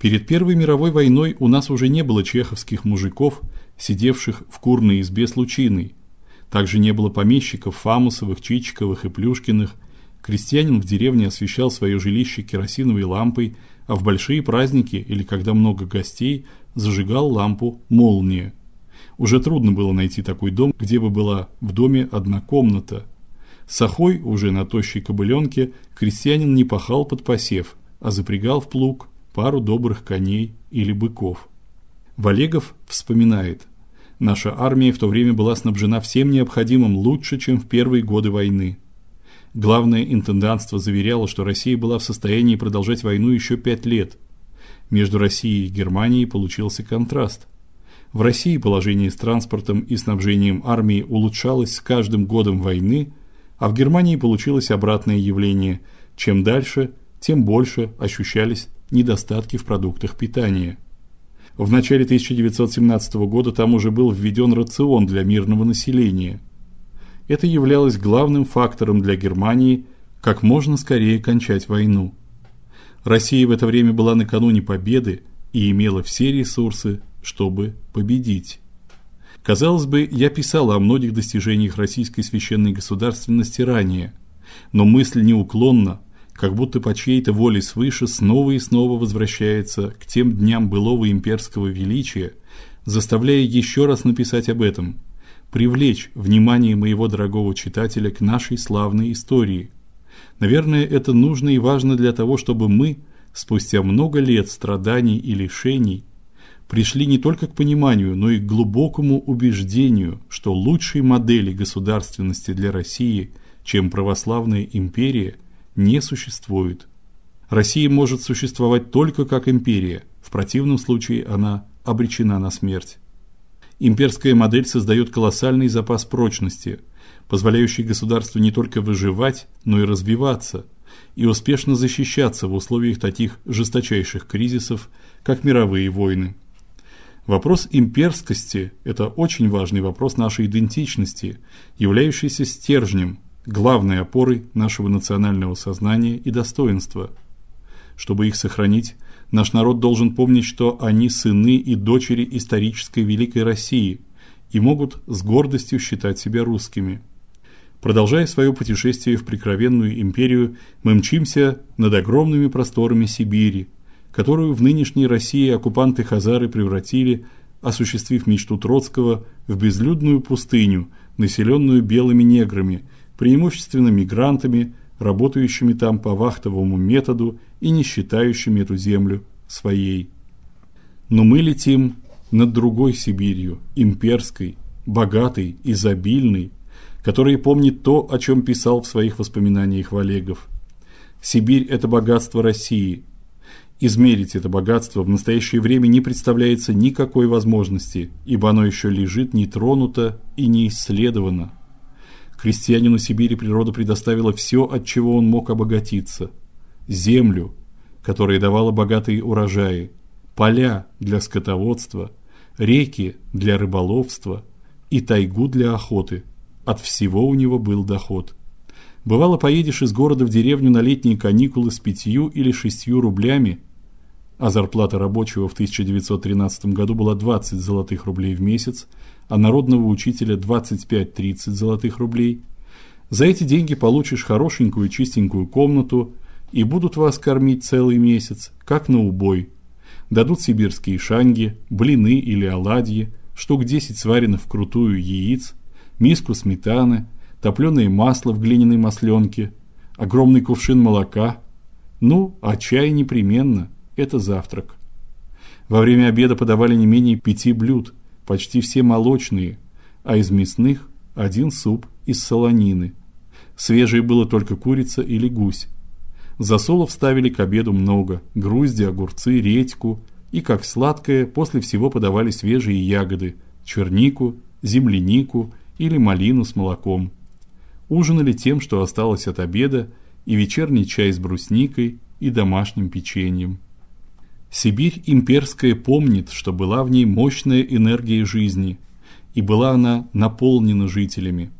Перед Первой мировой войной у нас уже не было чеховских мужиков, сидевших в курной избе с лучиной. Также не было помещиков Фамусовых, Чичиковых и Плюшкиных. Крестьянин в деревне освещал свое жилище керосиновой лампой, а в большие праздники или когда много гостей зажигал лампу молния. Уже трудно было найти такой дом, где бы была в доме одна комната. Сахой уже на тощей кобыленке крестьянин не пахал под посев, а запрягал в плуг пару добрых коней или быков. Валегов вспоминает: Наша армия в то время была снабжена всем необходимым лучше, чем в первые годы войны. Главное интендантство заверяло, что Россия была в состоянии продолжать войну еще пять лет. Между Россией и Германией получился контраст. В России положение с транспортом и снабжением армии улучшалось с каждым годом войны, а в Германии получилось обратное явление. Чем дальше, тем больше ощущались недостатки в продуктах питания. В начале 1917 года там уже был введен рацион для мирного населения. Это являлось главным фактором для Германии как можно скорее кончать войну. Россия в это время была накануне победы и имела все ресурсы, чтобы победить. Казалось бы, я писал о многих достижениях российской священной государственности ранее, но мысль неуклонно, как будто по чьей-то воле свыше снова и снова возвращается к тем дням былого имперского величия, заставляя еще раз написать об этом, привлечь внимание моего дорогого читателя к нашей славной истории. Наверное, это нужно и важно для того, чтобы мы, спустя много лет страданий и лишений, пришли не только к пониманию, но и к глубокому убеждению, что лучшей модели государственности для России, чем православная империя, не существует. Россия может существовать только как империя, в противном случае она обречена на смерть. Имперская модель создает колоссальный запас прочности, позволяющий государству не только выживать, но и развиваться и успешно защищаться в условиях таких жесточайших кризисов, как мировые войны. Вопрос имперскости это очень важный вопрос нашей идентичности, являющийся стержнем, главной опорой нашего национального сознания и достоинства. Чтобы их сохранить, наш народ должен помнить, что они сыны и дочери исторической великой России и могут с гордостью считать себя русскими. Продолжая свое путешествие в прикровенную империю, мы мчимся над огромными просторами Сибири, которую в нынешней России оккупанты хазары превратили, осуществив мечту Троцкого в безлюдную пустыню, населенную белыми неграми, преимущественно мигрантами, работающими там по вахтовому методу и не считающими эту землю своей. Но мы летим над другой Сибирью, имперской, богатой, изобильной, которая помнит то, о чем писал в своих воспоминаниях Валегов. Сибирь это богатство России, Измерить это богатство в настоящее время не представляется никакой возможности, ибо оно еще лежит нетронуто и не исследовано. Крестьянину Сибири природа предоставила все, от чего он мог обогатиться: землю, которая давала богатые урожаи, поля для скотоводства, реки для рыболовства и тайгу для охоты. От всего у него был доход. Бывало, поедешь из города в деревню на летние каникулы с пятью или шестью рублями, а зарплата рабочего в 1913 году была 20 золотых рублей в месяц, а народного учителя 25-30 золотых рублей. За эти деньги получишь хорошенькую чистенькую комнату и будут вас кормить целый месяц, как на убой. Дадут сибирские шанги, блины или оладьи, штук 10 сваренных вкрутую яиц, миску сметаны, топленое масло в глиняной масленке, огромный кувшин молока. Ну, а чай непременно это завтрак. Во время обеда подавали не менее пяти блюд, почти все молочные, а из мясных один суп из солонины. Свежей было только курица или гусь. Засолов ставили к обеду много: грузди, огурцы, редьку, и как сладкое после всего подавали свежие ягоды: чернику, землянику или малину с молоком. Ужинали тем, что осталось от обеда, и вечерний чай с брусникой и домашним печеньем. Сибирь имперская помнит, что была в ней мощная энергия жизни, и была она наполнена жителями.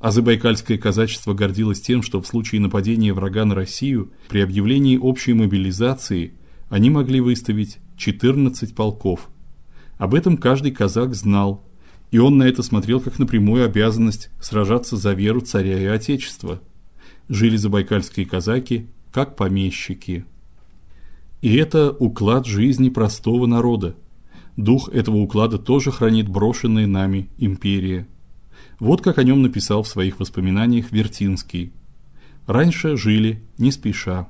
А забайкальское казачество гордилось тем, что в случае нападения врага на Россию при объявлении общей мобилизации они могли выставить 14 полков. Об этом каждый казак знал, и он на это смотрел как на прямую обязанность сражаться за веру царя и отечества. Жили забайкальские казаки как помещики. И это уклад жизни простого народа. Дух этого уклада тоже хранит брошенная нами империя. Вот как о нем написал в своих воспоминаниях Вертинский. Раньше жили не спеша.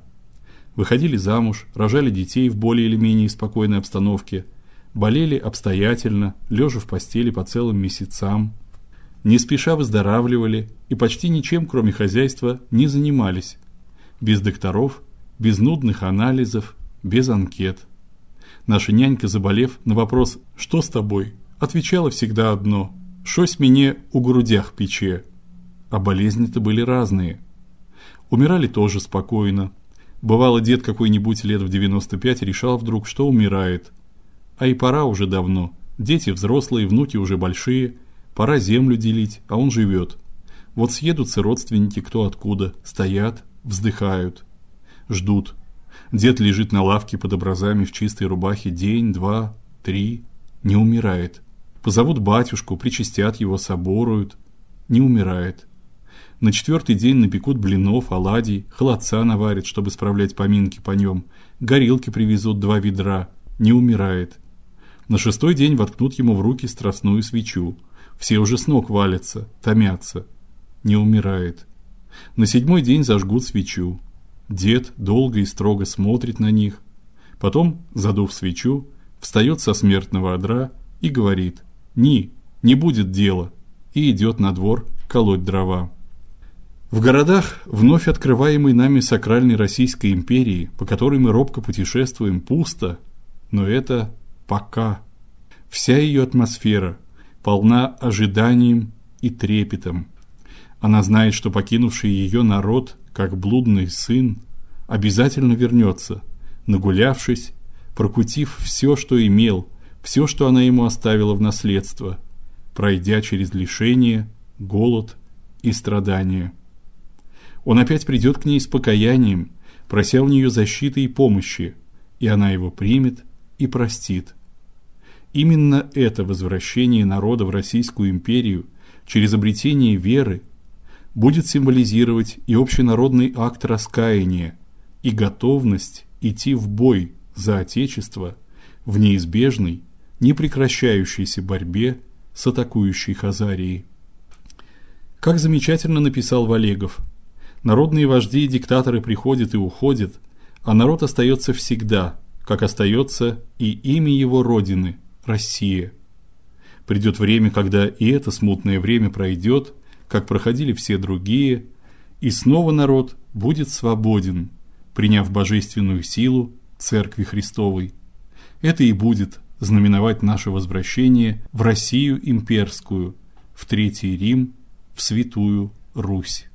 Выходили замуж, рожали детей в более или менее спокойной обстановке, болели обстоятельно, лежа в постели по целым месяцам, не спеша выздоравливали и почти ничем, кроме хозяйства, не занимались. Без докторов, без нудных анализов, без анкет. Наша нянька, заболев, на вопрос: "Что с тобой?" отвечала всегда одно: "Шось мне у грудях пече". А болезни-то были разные. Умирали тоже спокойно. Бывало, дед какой-нибудь лет в 95 решал вдруг, что умирает. А и пора уже давно. Дети взрослые, внуки уже большие, пора землю делить, а он живет. Вот съедутся родственники кто откуда, стоят, вздыхают, ждут. Дед лежит на лавке под образами в чистой рубахе день, два, три, не умирает. Позовут батюшку, причастят его, соборуют, не умирает. На четвертый день напекут блинов, оладий, холодца наварят, чтобы справлять поминки по нем. Горилки привезут два ведра, не умирает. На шестой день воткнут ему в руки страстную свечу. Все уже с ног валятся, томятся. Не умирает. На седьмой день зажгут свечу. Дед долго и строго смотрит на них, потом, задув свечу, встает со смертного одра и говорит: "Ни, не будет дела", и идет на двор колоть дрова. В городах вновь открываемой нами сакральной Российской империи, по которой мы робко путешествуем, пусто, но это пока. Вся ее атмосфера полна ожиданием и трепетом. Она знает, что покинувший ее народ как блудный сын, обязательно вернется, нагулявшись, прокутив все, что имел, все, что она ему оставила в наследство, пройдя через лишения, голод и страдания. Он опять придет к ней с покаянием, прося у нее защиты и помощи, и она его примет и простит. Именно это возвращение народа в Российскую империю через обретение веры будет символизировать и общенародный акт раскаяния, и готовность идти в бой за отечество в неизбежной, непрекращающейся борьбе с атакующей Хазарией. Как замечательно написал Валегов. Народные вожди и диктаторы приходят и уходят, а народ остается всегда, как остается и имя его родины Россия. Придет время, когда и это смутное время пройдет, как проходили все другие, и снова народ будет свободен, приняв божественную силу Церкви Христовой. Это и будет знаменовать наше возвращение в Россию имперскую, в Третий Рим, в Святую Русь.